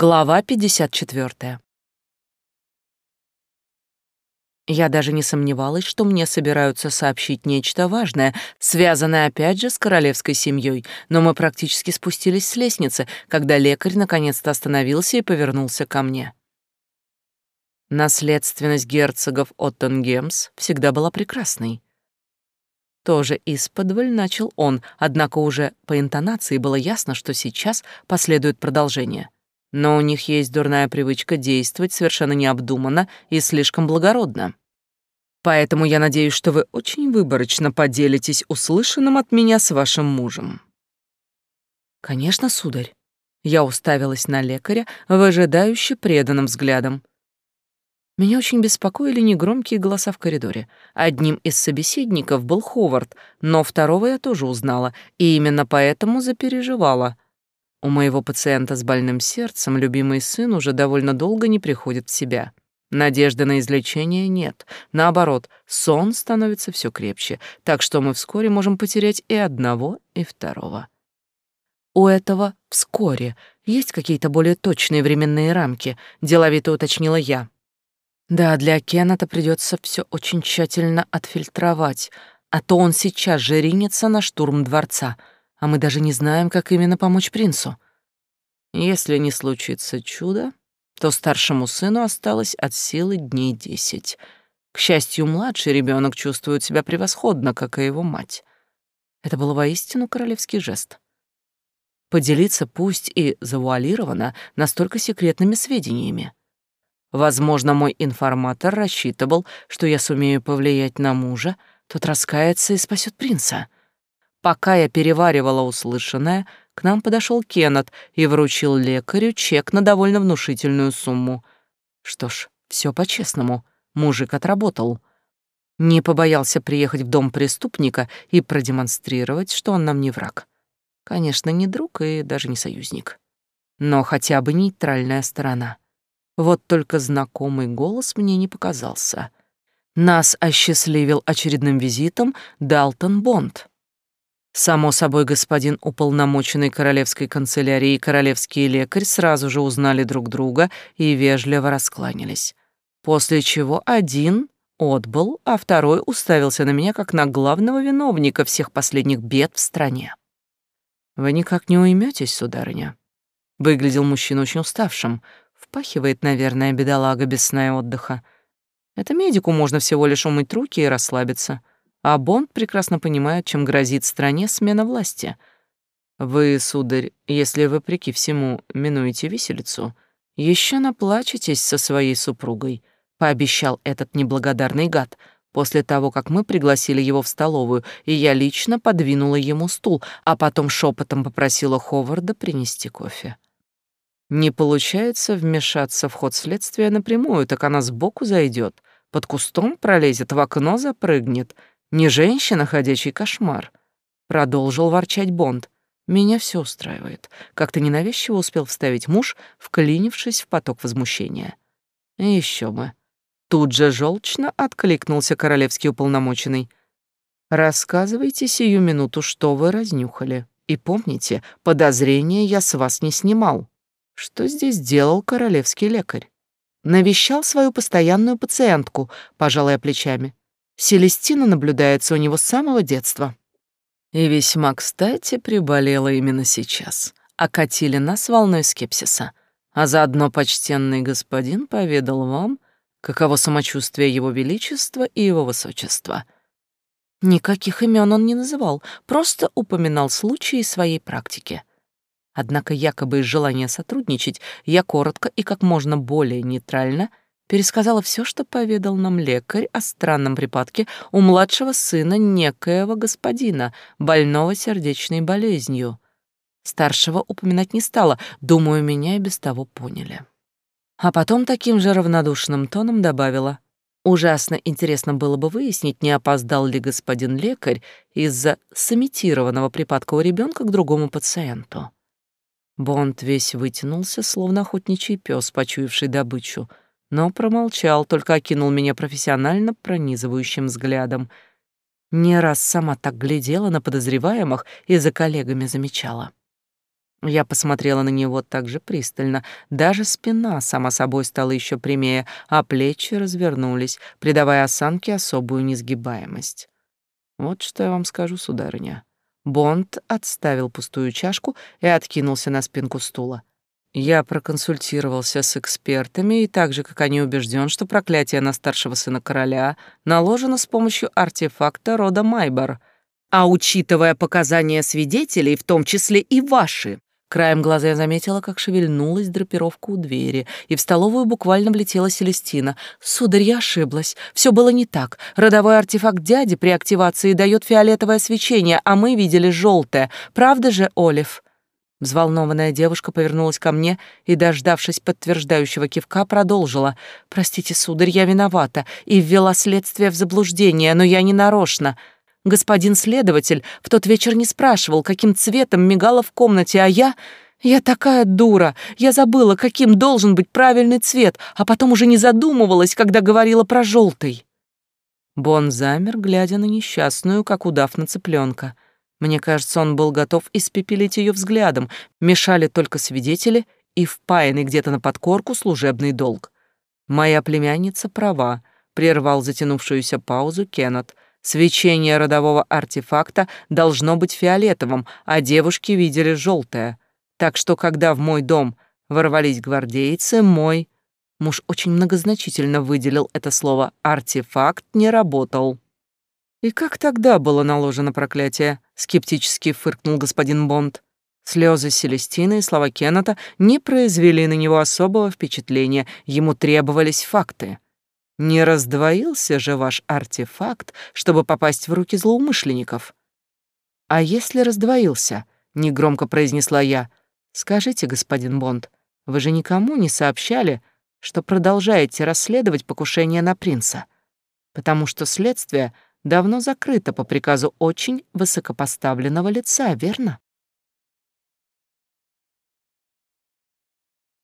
Глава 54. Я даже не сомневалась, что мне собираются сообщить нечто важное, связанное опять же с королевской семьей, но мы практически спустились с лестницы, когда лекарь наконец-то остановился и повернулся ко мне. Наследственность герцогов Оттенгемс всегда была прекрасной. Тоже исподволь начал он, однако уже по интонации было ясно, что сейчас последует продолжение — но у них есть дурная привычка действовать совершенно необдуманно и слишком благородно. Поэтому я надеюсь, что вы очень выборочно поделитесь услышанным от меня с вашим мужем. Конечно, сударь. Я уставилась на лекаря, выжидающе преданным взглядом. Меня очень беспокоили негромкие голоса в коридоре. Одним из собеседников был Ховард, но второго я тоже узнала, и именно поэтому запереживала — у моего пациента с больным сердцем любимый сын уже довольно долго не приходит в себя. Надежды на излечение нет. Наоборот, сон становится все крепче, так что мы вскоре можем потерять и одного, и второго. У этого «вскоре» есть какие-то более точные временные рамки, деловито уточнила я. Да, для Кеннета придется все очень тщательно отфильтровать, а то он сейчас же ринется на штурм дворца — а мы даже не знаем, как именно помочь принцу. Если не случится чудо, то старшему сыну осталось от силы дней десять. К счастью, младший ребенок чувствует себя превосходно, как и его мать. Это был воистину королевский жест. Поделиться, пусть и завуалированно, настолько секретными сведениями. Возможно, мой информатор рассчитывал, что я сумею повлиять на мужа, тот раскается и спасет принца — Пока я переваривала услышанное, к нам подошел Кеннет и вручил лекарю чек на довольно внушительную сумму. Что ж, все по-честному. Мужик отработал. Не побоялся приехать в дом преступника и продемонстрировать, что он нам не враг. Конечно, не друг и даже не союзник. Но хотя бы нейтральная сторона. Вот только знакомый голос мне не показался. Нас осчастливил очередным визитом Далтон Бонд. Само собой, господин уполномоченный королевской канцелярии и королевский лекарь сразу же узнали друг друга и вежливо раскланялись. После чего один отбыл, а второй уставился на меня как на главного виновника всех последних бед в стране. «Вы никак не уйметесь, сударыня?» Выглядел мужчина очень уставшим. Впахивает, наверное, бедолага без сна и отдыха. Это медику можно всего лишь умыть руки и расслабиться. А Бонд прекрасно понимает, чем грозит стране смена власти. Вы, сударь, если вопреки всему минуете виселицу, еще наплачетесь со своей супругой, пообещал этот неблагодарный гад, после того, как мы пригласили его в столовую, и я лично подвинула ему стул, а потом шепотом попросила Ховарда принести кофе. Не получается вмешаться в ход следствия напрямую, так она сбоку зайдет, под кустом пролезет, в окно запрыгнет — не женщина, ходячий кошмар. Продолжил ворчать Бонд. Меня все устраивает. Как-то ненавязчиво успел вставить муж, вклинившись в поток возмущения. Еще бы. Тут же желчно откликнулся королевский уполномоченный. «Рассказывайте сию минуту, что вы разнюхали. И помните, подозрения я с вас не снимал. Что здесь делал королевский лекарь?» «Навещал свою постоянную пациентку», — пожалая плечами. Селестина наблюдается у него с самого детства. И весьма кстати приболела именно сейчас. Окатили нас волной скепсиса. А заодно почтенный господин поведал вам, каково самочувствие его величества и его высочества. Никаких имен он не называл, просто упоминал случаи своей практики. Однако якобы из желания сотрудничать я коротко и как можно более нейтрально — пересказала все, что поведал нам лекарь о странном припадке у младшего сына некоего господина, больного сердечной болезнью. Старшего упоминать не стала, думаю, меня и без того поняли. А потом таким же равнодушным тоном добавила. Ужасно интересно было бы выяснить, не опоздал ли господин лекарь из-за сымитированного припадка у ребенка к другому пациенту. Бонд весь вытянулся, словно охотничий пес, почуявший добычу — но промолчал, только окинул меня профессионально пронизывающим взглядом. Не раз сама так глядела на подозреваемых и за коллегами замечала. Я посмотрела на него так же пристально. Даже спина, сама собой, стала еще прямее, а плечи развернулись, придавая осанке особую несгибаемость. Вот что я вам скажу, сударыня. Бонд отставил пустую чашку и откинулся на спинку стула. Я проконсультировался с экспертами и так же, как они, убежден, что проклятие на старшего сына короля наложено с помощью артефакта рода Майбор. А учитывая показания свидетелей, в том числе и ваши, Краем глаза я заметила, как шевельнулась драпировка у двери, и в столовую буквально влетела Селестина. «Сударь, я ошиблась. Все было не так. Родовой артефакт дяди при активации дает фиолетовое свечение, а мы видели желтое. Правда же, Олив?» Взволнованная девушка повернулась ко мне и, дождавшись подтверждающего кивка, продолжила. «Простите, сударь, я виновата и ввела следствие в заблуждение, но я не нарочно. Господин следователь в тот вечер не спрашивал, каким цветом мигала в комнате, а я... Я такая дура. Я забыла, каким должен быть правильный цвет, а потом уже не задумывалась, когда говорила про желтый. Бон замер, глядя на несчастную, как удав на цыпленка. Мне кажется, он был готов испепелить ее взглядом. Мешали только свидетели и впаянный где-то на подкорку служебный долг. «Моя племянница права», — прервал затянувшуюся паузу Кеннет. Свечение родового артефакта должно быть фиолетовым, а девушки видели желтое. Так что, когда в мой дом ворвались гвардейцы, мой... Муж очень многозначительно выделил это слово «артефакт» не работал. «И как тогда было наложено проклятие?» — скептически фыркнул господин Бонд. Слезы Селестины и слова Кеннета не произвели на него особого впечатления, ему требовались факты. Не раздвоился же ваш артефакт, чтобы попасть в руки злоумышленников. А если раздвоился, негромко произнесла я. Скажите, господин Бонд, вы же никому не сообщали, что продолжаете расследовать покушение на принца, потому что следствие давно закрыто по приказу очень высокопоставленного лица, верно?